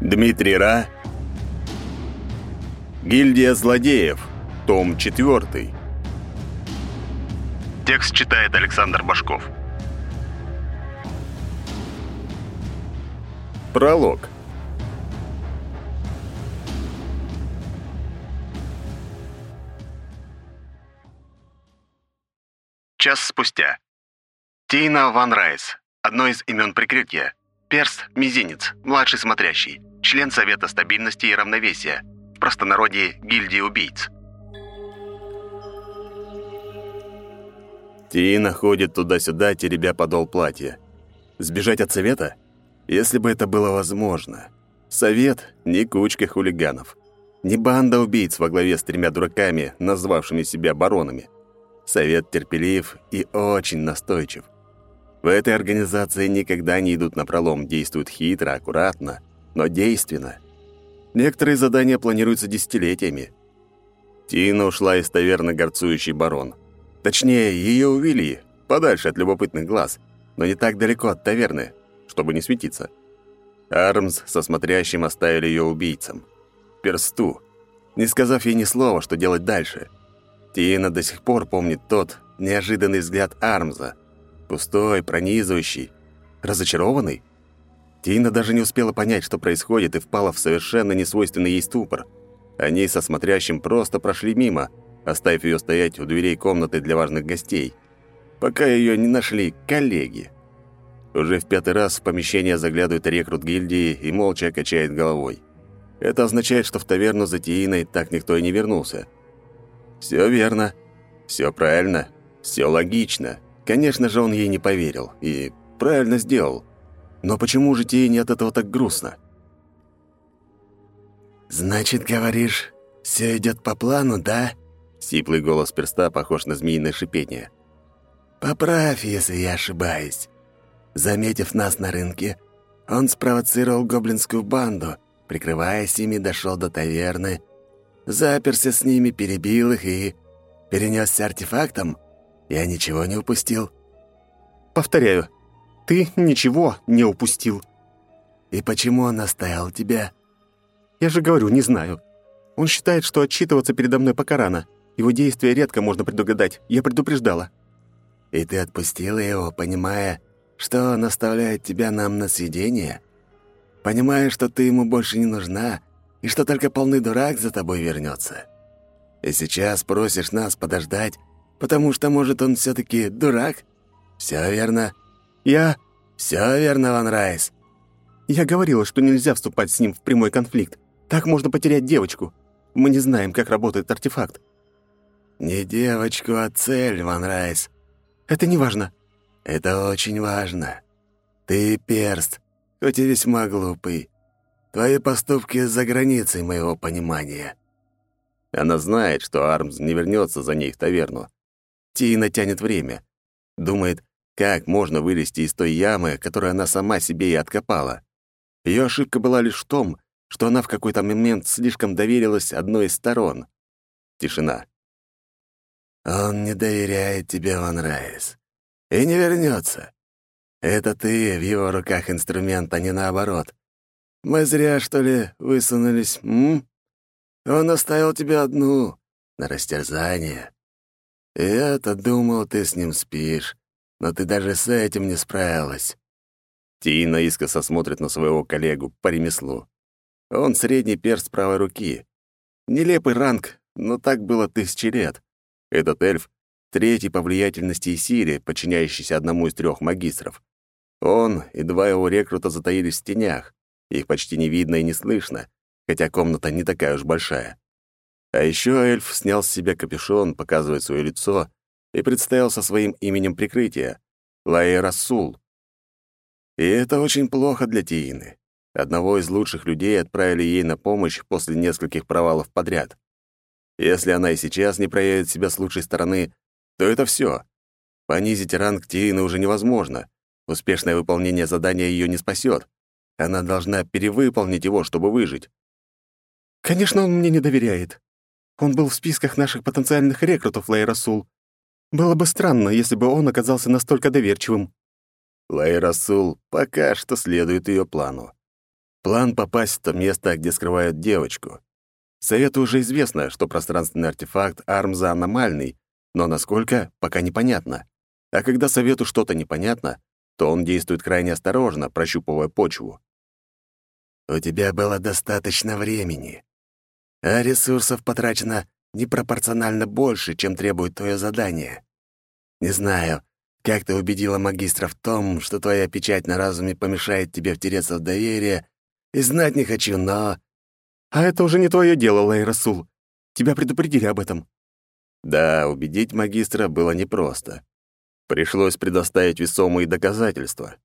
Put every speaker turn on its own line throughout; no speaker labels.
Дмитрий Ра. Гильдия злодеев. Том 4. Текст читает Александр Башков. Пролог. Час спустя. Тина Ван Райс. Одно из имен прикрытия. Перст Мизинец, младший смотрящий член Совета стабильности и равновесия, в простонародье гильдии убийц. Тина ходит туда-сюда, теребя подол платья. Сбежать от совета? Если бы это было возможно. Совет — не кучка хулиганов. Не банда убийц во главе с тремя дураками, назвавшими себя баронами. Совет терпелив и очень настойчив. В этой организации никогда не идут на пролом, действуют хитро, аккуратно, но действенно. Некоторые задания планируются десятилетиями. Тина ушла из таверны горцующий барон. Точнее, ее увели, подальше от любопытных глаз, но не так далеко от таверны, чтобы не светиться. Армс со смотрящим оставили ее убийцам. Персту, не сказав ей ни слова, что делать дальше. Тина до сих пор помнит тот неожиданный взгляд Армза. Пустой, пронизывающий, разочарованный. Тина даже не успела понять, что происходит, и впала в совершенно несвойственный ей ступор. Они со смотрящим просто прошли мимо, оставив ее стоять у дверей комнаты для важных гостей, пока ее не нашли коллеги. Уже в пятый раз в помещение заглядывает рекрут гильдии и молча качает головой. Это означает, что в таверну за Тииной так никто и не вернулся. Все верно, все правильно, все логично. Конечно же, он ей не поверил и правильно сделал. Но почему же тебе не от этого так грустно?
«Значит, говоришь, все идет по плану, да?»
Сиплый голос перста похож на змеиное шипение.
«Поправь, если я ошибаюсь. Заметив нас на рынке, он спровоцировал гоблинскую банду, прикрываясь ими, дошел до таверны, заперся с ними, перебил их и перенесся артефактом. Я ничего не упустил».
«Повторяю, ты ничего не упустил».
«И почему он оставил тебя?»
«Я же говорю, не знаю. Он считает, что отчитываться передо мной пока рано. Его действия редко можно предугадать. Я предупреждала».
«И ты отпустила его, понимая, что он оставляет тебя нам на съедение? Понимая, что ты ему больше не нужна, и что только полный дурак за тобой вернется? И сейчас просишь нас подождать, потому что, может, он все таки дурак? Все верно?»
Я...
Все верно, Ван Райс.
Я говорила, что нельзя вступать с ним в прямой конфликт. Так можно потерять девочку. Мы не знаем, как работает артефакт.
Не девочку, а цель, Ван Райс.
Это не важно.
Это очень важно. Ты перст, хоть и весьма глупый. Твои поступки за границей моего понимания.
Она знает, что Армс не вернется за ней в таверну. Тина тянет время. Думает, как можно вылезти из той ямы, которую она сама себе и откопала? Ее ошибка была лишь в том, что она в какой-то момент слишком доверилась одной из сторон. Тишина.
«Он не доверяет тебе, Ван Райс, и не вернется. Это ты в его руках инструмент, а не наоборот. Мы зря, что ли, высунулись, м? Он оставил тебя одну, на растерзание. Я-то думал, ты с ним спишь, но ты даже с этим не справилась».
Тина искоса смотрит на своего коллегу по ремеслу. Он средний перст правой руки. Нелепый ранг, но так было тысячи лет. Этот эльф — третий по влиятельности и силе, подчиняющийся одному из трех магистров. Он и два его рекрута затаились в тенях. Их почти не видно и не слышно, хотя комната не такая уж большая. А еще эльф снял с себя капюшон, показывая свое лицо, и представился своим именем прикрытия — Лаэ Расул. И это очень плохо для Тиины. Одного из лучших людей отправили ей на помощь после нескольких провалов подряд. Если она и сейчас не проявит себя с лучшей стороны, то это все. Понизить ранг Тиины уже невозможно. Успешное выполнение задания ее не спасет. Она должна перевыполнить его, чтобы выжить.
«Конечно, он мне не доверяет. Он был в списках наших потенциальных рекрутов, Лэй Расул. Было бы странно, если бы он оказался настолько доверчивым.
Лай Расул пока что следует ее плану. План попасть в то место, где скрывают девочку. Совету уже известно, что пространственный артефакт Армза аномальный, но насколько, пока непонятно. А когда Совету что-то непонятно, то он действует крайне осторожно, прощупывая почву.
«У тебя было достаточно времени, а ресурсов потрачено непропорционально больше, чем требует твое задание. Не знаю, как ты убедила магистра в том, что твоя печать на разуме помешает тебе втереться в доверие, и знать не хочу, но...»
«А это уже не твое дело, Лайрасул. Тебя предупредили об этом».
Да, убедить магистра было непросто. Пришлось предоставить весомые доказательства.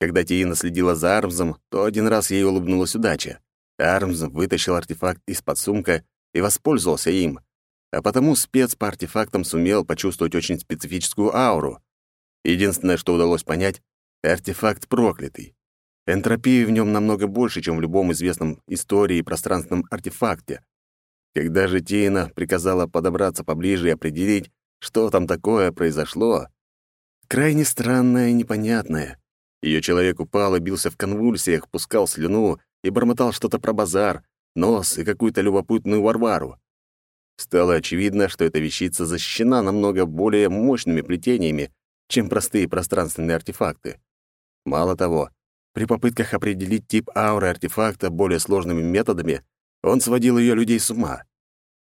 Когда Тиина следила за Армзом, то один раз ей улыбнулась удача. Армз вытащил артефакт из-под сумка и воспользовался им, а потому спец по артефактам сумел почувствовать очень специфическую ауру. Единственное, что удалось понять — артефакт проклятый. Энтропии в нем намного больше, чем в любом известном истории и пространственном артефакте. Когда же Тиина приказала подобраться поближе и определить, что там такое произошло, Крайне странное и непонятное. Ее человек упал и бился в конвульсиях, пускал слюну и бормотал что-то про базар, нос и какую-то любопытную варвару. Стало очевидно, что эта вещица защищена намного более мощными плетениями, чем простые пространственные артефакты. Мало того, при попытках определить тип ауры артефакта более сложными методами, он сводил ее людей с ума.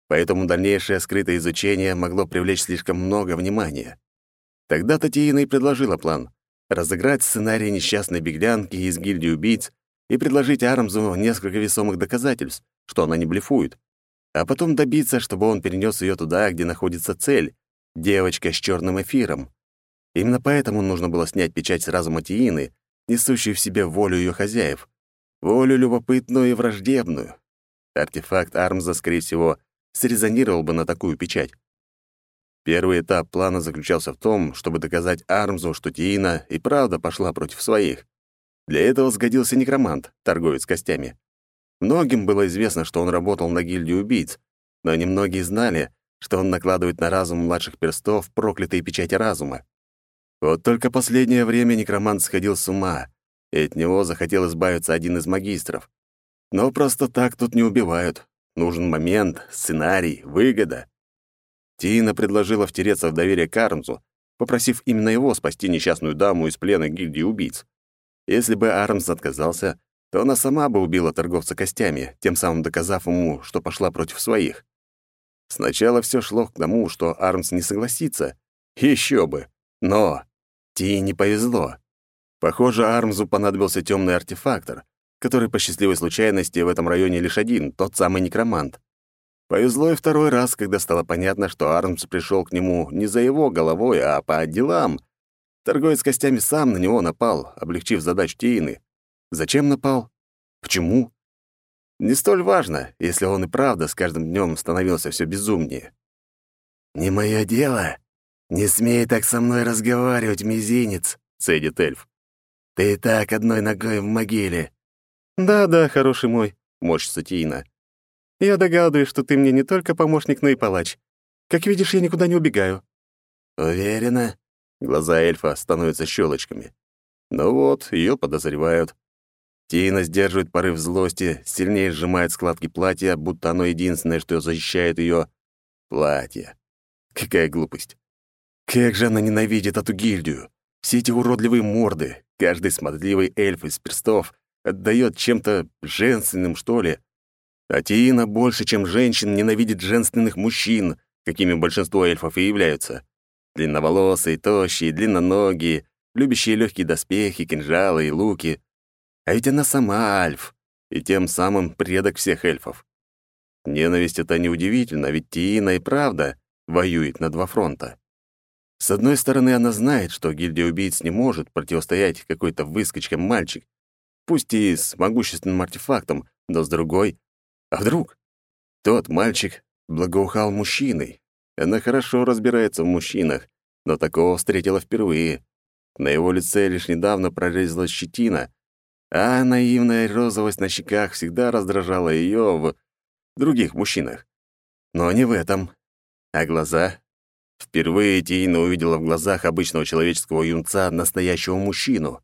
Поэтому дальнейшее скрытое изучение могло привлечь слишком много внимания. Тогда Татьяна и предложила план — разыграть сценарий несчастной беглянки из гильдии убийц и предложить Армзу несколько весомых доказательств, что она не блефует, а потом добиться, чтобы он перенес ее туда, где находится цель — девочка с черным эфиром. Именно поэтому нужно было снять печать с разума Тиины, несущую в себе волю ее хозяев, волю любопытную и враждебную. Артефакт Армза, скорее всего, срезонировал бы на такую печать. Первый этап плана заключался в том, чтобы доказать Армзу, что Тиина и правда пошла против своих. Для этого сгодился некромант, торговец костями. Многим было известно, что он работал на гильдию убийц, но немногие знали, что он накладывает на разум младших перстов проклятые печати разума. Вот только последнее время некромант сходил с ума, и от него захотел избавиться один из магистров. Но просто так тут не убивают. Нужен момент, сценарий, выгода. Тина предложила втереться в доверие Кармзу, попросив именно его спасти несчастную даму из плена гильдии убийц. Если бы Армс отказался, то она сама бы убила торговца костями, тем самым доказав ему, что пошла против своих. Сначала все шло к тому, что Армс не согласится. Еще бы. Но Ти не повезло. Похоже, Армзу понадобился темный артефактор, который по счастливой случайности в этом районе лишь один, тот самый некромант. Повезло и второй раз, когда стало понятно, что Армс пришел к нему не за его головой, а по делам. Торговец костями сам на него напал, облегчив задачу Тиины. Зачем напал? Почему? Не столь важно, если он и правда с каждым днем становился все безумнее.
«Не мое дело. Не смей так со мной разговаривать, мизинец», — цедит эльф. «Ты и так одной ногой в могиле».
«Да-да, хороший мой», — морщится Тиина. Я догадываюсь, что ты мне не только помощник, но и палач. Как видишь, я никуда не убегаю».
«Уверена?»
Глаза эльфа становятся щелочками. Ну вот, ее подозревают. Тина сдерживает порыв злости, сильнее сжимает складки платья, будто оно единственное, что защищает ее. Платье. Какая глупость. Как же она ненавидит эту гильдию. Все эти уродливые морды, каждый смазливый эльф из перстов отдает чем-то женственным, что ли. А Тиина больше, чем женщин, ненавидит женственных мужчин, какими большинство эльфов и являются. Длинноволосые, тощие, длинноногие, любящие легкие доспехи, кинжалы и луки. А ведь она сама альф, и тем самым предок всех эльфов. Ненависть — это неудивительно, ведь Тиина и правда воюет на два фронта. С одной стороны, она знает, что гильдия убийц не может противостоять какой-то выскочкам мальчик, пусть и с могущественным артефактом, но с другой а вдруг? Тот мальчик благоухал мужчиной. Она хорошо разбирается в мужчинах, но такого встретила впервые. На его лице лишь недавно прорезалась щетина, а наивная розовость на щеках всегда раздражала ее в других мужчинах. Но не в этом. А глаза? Впервые Тина увидела в глазах обычного человеческого юнца настоящего мужчину.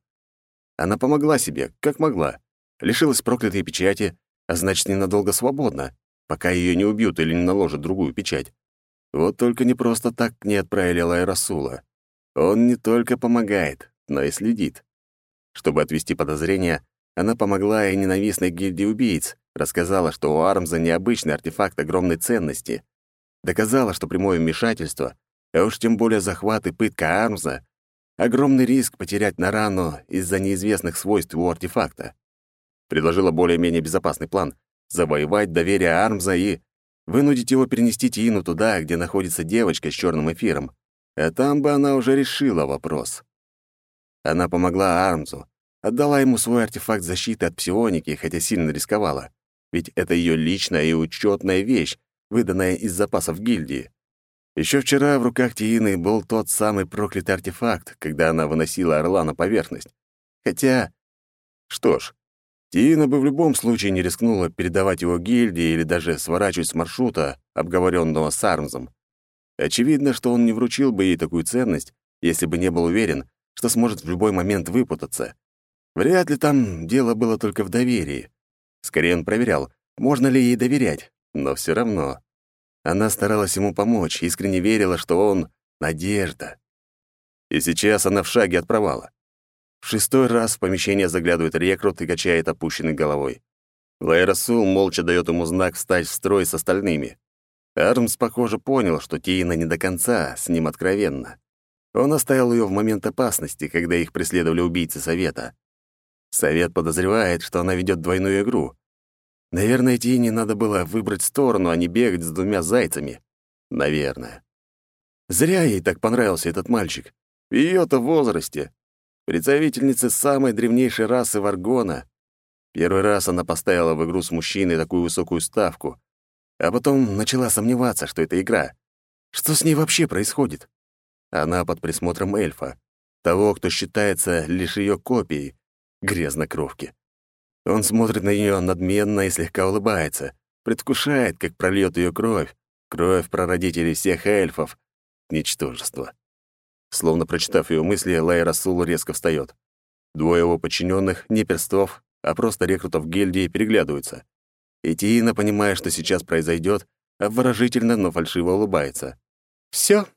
Она помогла себе, как могла. лишилась проклятой печати, а значит, ненадолго свободна, пока ее не убьют или не наложат другую печать. Вот только не просто так к ней отправили Лайрасула. Он не только помогает, но и следит. Чтобы отвести подозрения, она помогла и ненавистной гильдии убийц, рассказала, что у Армза необычный артефакт огромной ценности. Доказала, что прямое вмешательство, а уж тем более захват и пытка Армза — огромный риск потерять Нарану из-за неизвестных свойств его артефакта. Предложила более-менее безопасный план — завоевать доверие Армза и вынудить его перенести Тину туда, где находится девочка с черным эфиром. А там бы она уже решила вопрос. Она помогла Армзу, отдала ему свой артефакт защиты от псионики, хотя сильно рисковала. Ведь это ее личная и учетная вещь, выданная из запасов гильдии. Еще вчера в руках Тиины был тот самый проклятый артефакт, когда она выносила орла на поверхность. Хотя... Что ж, Тиина бы в любом случае не рискнула передавать его гильдии или даже сворачивать с маршрута, обговоренного с Армзом. Очевидно, что он не вручил бы ей такую ценность, если бы не был уверен, что сможет в любой момент выпутаться. Вряд ли там дело было только в доверии. Скорее он проверял, можно ли ей доверять, но все равно. Она старалась ему помочь, искренне верила, что он — надежда. И сейчас она в шаге от провала. В шестой раз в помещение заглядывает рекрут и качает опущенной головой. Лайрасул молча дает ему знак встать в строй с остальными. Армс, похоже, понял, что Тиина не до конца, с ним откровенно. Он оставил ее в момент опасности, когда их преследовали убийцы Совета. Совет подозревает, что она ведет двойную игру. Наверное, Тине надо было выбрать сторону, а не бегать с двумя зайцами. Наверное. Зря ей так понравился этот мальчик. В ее-то возрасте. Представительница самой древнейшей расы Варгона. Первый раз она поставила в игру с мужчиной такую высокую ставку, а потом начала сомневаться, что это игра. Что с ней вообще происходит? Она под присмотром эльфа, того, кто считается лишь ее копией, грязнокровки. Он смотрит на нее надменно и слегка улыбается, предвкушает, как прольет ее кровь, кровь прародителей всех эльфов. Ничтожество. Словно прочитав ее мысли, Лай Расул резко встает. Двое его подчиненных, не перстов, а просто рекрутов гильдии, переглядываются. И понимая, что сейчас произойдет, обворожительно, но фальшиво улыбается. Все,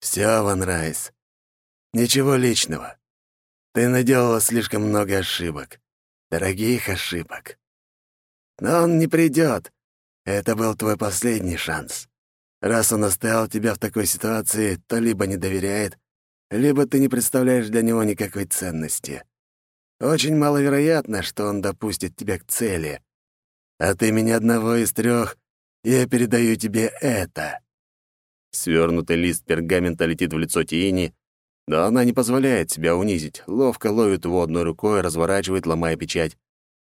все, Ван Райс. Ничего личного. Ты наделала слишком много ошибок. Дорогих ошибок. Но он не придет. Это был твой последний шанс. Раз он оставил тебя в такой ситуации, то либо не доверяет, либо ты не представляешь для него никакой ценности. Очень маловероятно, что он допустит тебя к цели. От имени одного из трех я передаю тебе это.
Свернутый лист пергамента летит в лицо Тиини, но она не позволяет себя унизить, ловко ловит его одной рукой, разворачивает, ломая печать.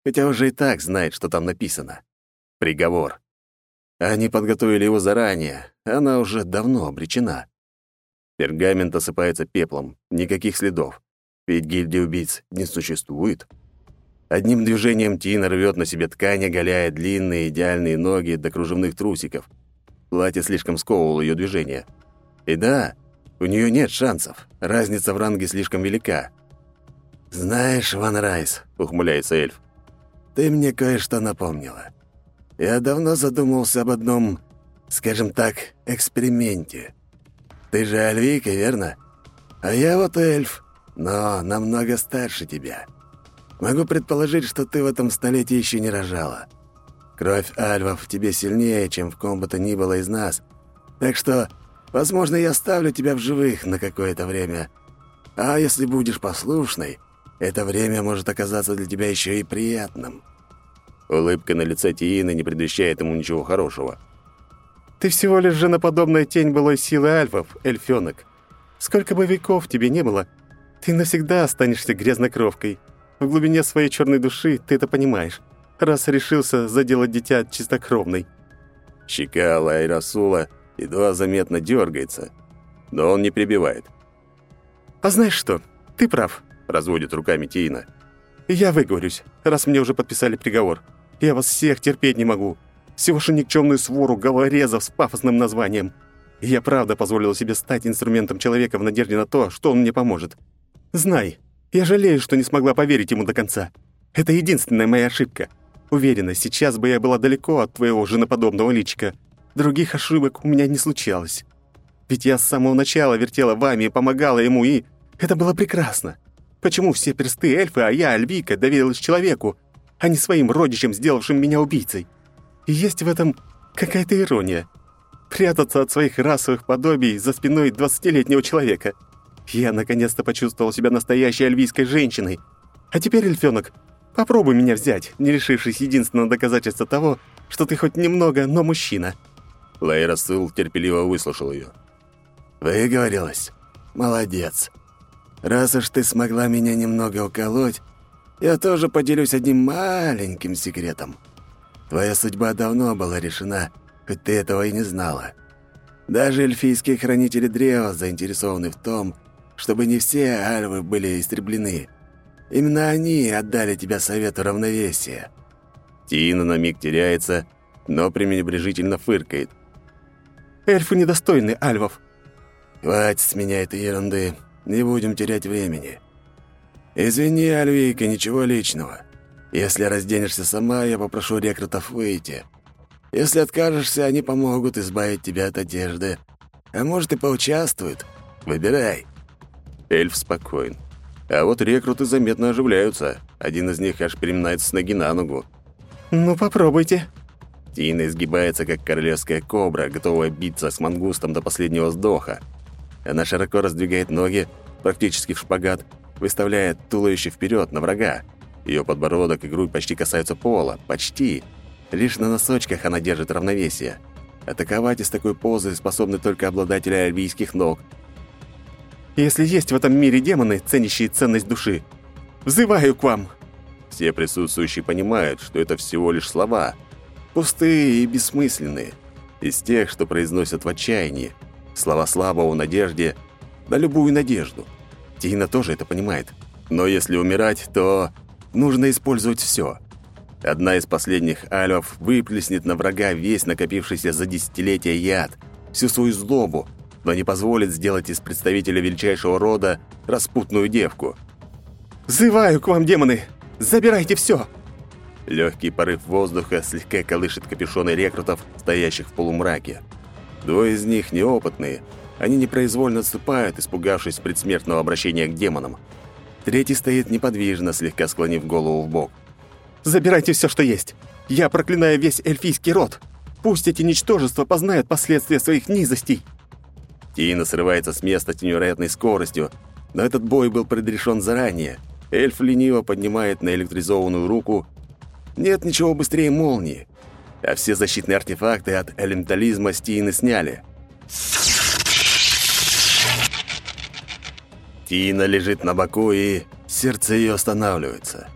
Хотя уже и так знает, что там написано. Приговор. Они подготовили его заранее, она уже давно обречена. Пергамент осыпается пеплом, никаких следов. Ведь гильдии убийц не существует. Одним движением Тина рвет на себе ткань, оголяя длинные идеальные ноги до кружевных трусиков — Платье слишком сковывало ее движение. И да, у нее нет шансов. Разница в ранге слишком велика.
«Знаешь, Ван Райс», — ухмыляется эльф, — «ты мне кое-что напомнила. Я давно задумался об одном, скажем так, эксперименте. Ты же Альвика, верно? А я вот эльф, но намного старше тебя. Могу предположить, что ты в этом столетии еще не рожала. Кровь альвов в тебе сильнее, чем в ком бы то ни было из нас. Так что, возможно, я оставлю тебя в живых на какое-то время. А если будешь послушной, это время может оказаться для тебя еще и приятным».
Улыбка на лице Тиины не предвещает ему ничего хорошего.
«Ты всего лишь женоподобная тень былой силы альфов, эльфёнок. Сколько бы веков тебе не было, ты навсегда останешься грязнокровкой. В глубине своей черной души ты это понимаешь раз решился заделать дитя чистокровной».
Щека Лай Расула едва заметно дергается, но он не прибивает.
«А знаешь что? Ты прав», —
разводит руками Тина.
«Я выговорюсь, раз мне уже подписали приговор. Я вас всех терпеть не могу. Всего же никчемную свору головорезов с пафосным названием. я правда позволил себе стать инструментом человека в надежде на то, что он мне поможет. Знай, я жалею, что не смогла поверить ему до конца. Это единственная моя ошибка. Уверена, сейчас бы я была далеко от твоего женоподобного личика. Других ошибок у меня не случалось. Ведь я с самого начала вертела вами и помогала ему, и это было прекрасно. Почему все персты эльфы, а я, Альвика, доверилась человеку, а не своим родичам, сделавшим меня убийцей? И есть в этом какая-то ирония. Прятаться от своих расовых подобий за спиной двадцатилетнего человека. Я наконец-то почувствовал себя настоящей альвийской женщиной. А теперь, эльфёнок, попробуй меня взять, не решившись единственного доказательства того, что ты хоть немного, но мужчина».
Лейра Сыл терпеливо выслушал ее.
«Выговорилась? Молодец. Раз уж ты смогла меня немного уколоть, я тоже поделюсь одним маленьким секретом. Твоя судьба давно была решена, хоть ты этого и не знала. Даже эльфийские хранители древа заинтересованы в том, чтобы не все альвы были истреблены. Именно они отдали тебя совету равновесия».
Тина на миг теряется, но пренебрежительно фыркает.
«Эльфы недостойны альвов».
«Хватит с меня этой ерунды. Не будем терять времени. Извини, Альвейка, ничего личного. Если разденешься сама, я попрошу рекрутов выйти. Если откажешься, они помогут избавить тебя от одежды. А может, и поучаствуют. Выбирай».
Эльф спокоен. А вот рекруты заметно оживляются. Один из них аж переминается с ноги на ногу.
«Ну, попробуйте».
Тина изгибается, как королевская кобра, готовая биться с мангустом до последнего вздоха. Она широко раздвигает ноги, практически в шпагат, выставляя туловище вперед на врага. Ее подбородок и грудь почти касаются пола. Почти. Лишь на носочках она держит равновесие. Атаковать из такой позы способны только обладатели альвийских ног.
«Если есть в этом мире демоны, ценящие ценность души, взываю к вам!»
Все присутствующие понимают, что это всего лишь слова. Пустые и бессмысленные. Из тех, что произносят в отчаянии. Слова слабого надежде на любую надежду. Тина тоже это понимает. Но если умирать, то нужно использовать все. Одна из последних альвов выплеснет на врага весь накопившийся за десятилетия яд, всю свою злобу, но не позволит сделать из представителя величайшего рода распутную девку.
«Взываю к вам, демоны! Забирайте все!»
Легкий порыв воздуха слегка колышет капюшоны рекрутов, стоящих в полумраке. Двое из них неопытные. Они непроизвольно отступают, испугавшись предсмертного обращения к демонам. Третий стоит неподвижно, слегка склонив голову в бок.
«Забирайте все, что есть! Я проклинаю весь эльфийский род! Пусть эти ничтожества познают последствия своих низостей!»
Тина срывается с места с невероятной скоростью, но этот бой был предрешен заранее. Эльф лениво поднимает на электризованную руку. Нет ничего быстрее молнии а все защитные артефакты от элементализма Стины сняли. Тина лежит на боку, и сердце ее останавливается.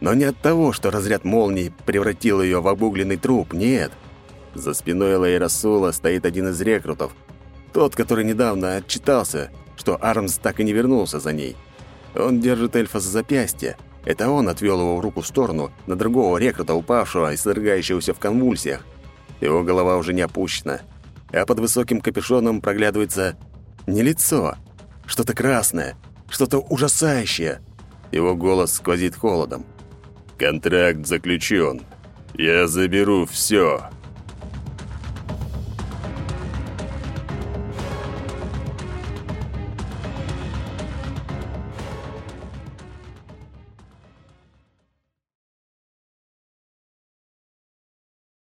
Но не от того, что разряд молний превратил ее в обугленный труп, нет. За спиной Лейрасула стоит один из рекрутов, тот, который недавно отчитался, что Армс так и не вернулся за ней. Он держит эльфа за запястье, это он отвел его в руку в сторону, на другого рекрута, упавшего и содрогающегося в конвульсиях. Его голова уже не опущена, а под высоким капюшоном проглядывается не лицо, что-то красное, что-то ужасающее. Его голос сквозит холодом. «Контракт заключен. Я заберу все.